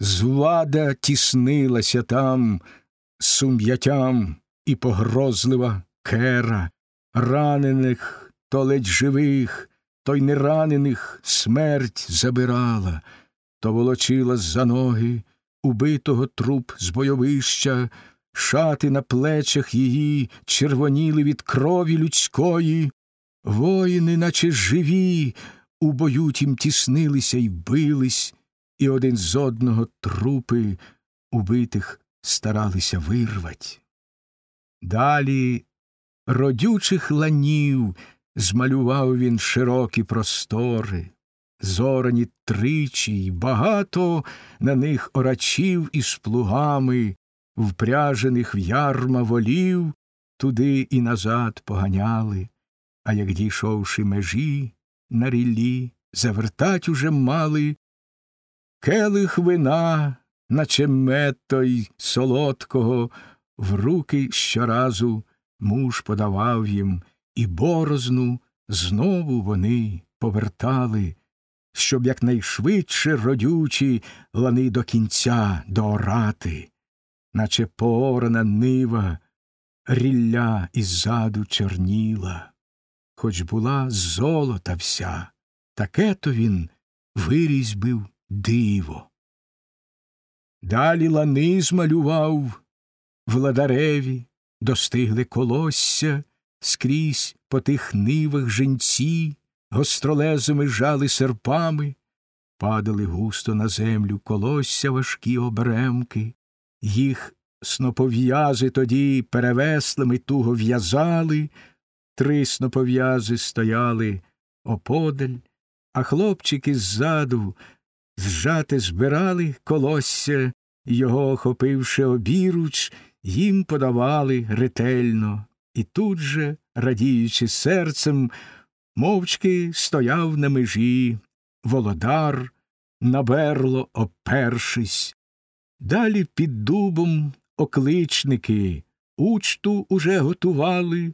Звада тіснилася там сум'яттям і погрозлива кера, ранених то ледь живих, то й неранених смерть забирала, то волочила за ноги убитого труп з бойовища, шати на плечах її червоніли від крові людської, воїни, наче живі, у бою тім тіснилися й бились, і один з одного трупи убитих старалися вирвать. Далі родючих ланів змалював він широкі простори, зорані тричі, й багато на них орачів із плугами, впряжених в ярма волів, туди і назад поганяли, а як дійшовши межі на ріллі, завертать уже мали келих вина, наче мед той солодкого, в руки щоразу муж подавав їм, і борозну знову вони повертали, щоб якнайшвидше родючі лани до кінця доорати, наче поорана нива, рілля іззаду чорніла, хоч була золота вся, таке то він вирізьбив диво. Далі лани змалював владареві, достигли колосся, скрізь по тих нивах женці, гостролезими жали серпами, падали густо на землю колосся важкі обремки, їх снопов'язи тоді перевеслими туго в'язали, три снопов'язи стояли оподаль, а хлопчики ззаду зжате збирали колосся, його, охопивши обіруч, їм подавали ретельно, і тут же, радіючи серцем, мовчки стояв на межі, володар, на берло опершись. Далі під дубом окличники учту уже готували,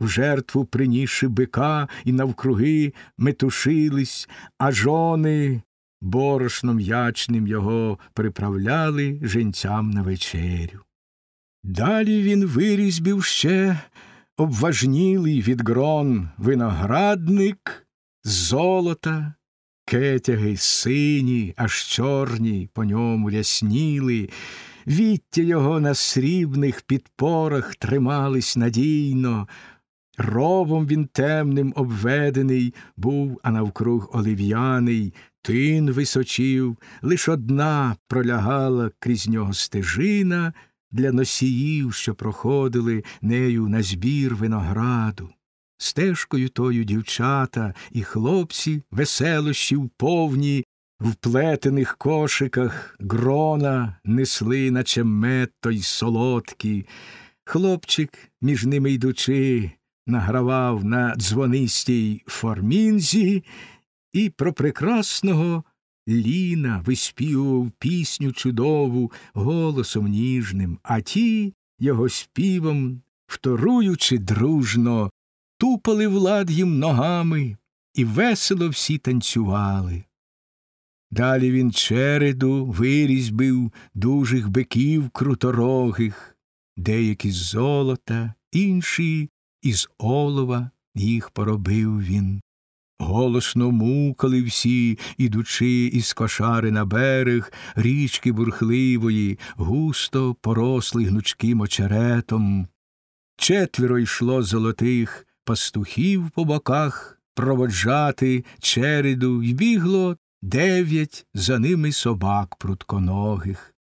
в жертву принісши бика і навкруги метушились, а жони борошном ячним його приправляли женцям на вечерю. Далі він вирізбів ще обважнілий від грон виноградник з золота, кетяги сині, аж чорні по ньому рясніли, віття його на срібних підпорах тримались надійно, ровом він темним обведений був, а навкруг олив'яний, тин височів, лиш одна пролягала крізь нього стежина для носіїв, що проходили нею на збір винограду. Стежкою тою дівчата і хлопці веселощів повні, в плетених кошиках грона несли, наче мед той солодкі. Хлопчик, між ними йдучи, награвав на дзвонистій формінзі і про прекрасного Ліна виспівував пісню чудову голосом ніжним, а ті, його співом, вторуючи дружно, тупали влад їм ногами і весело всі танцювали. Далі він череду вирізьбив дужих биків круторогих, деякі з золота, інші із олова їх поробив він. Голосно мукали всі, ідучи із кошари на берег річки бурхливої, густо порослий гнучким очеретом. Четверо йшло золотих пастухів по боках проводжати череду, й бігло дев'ять за ними собак прутконогих.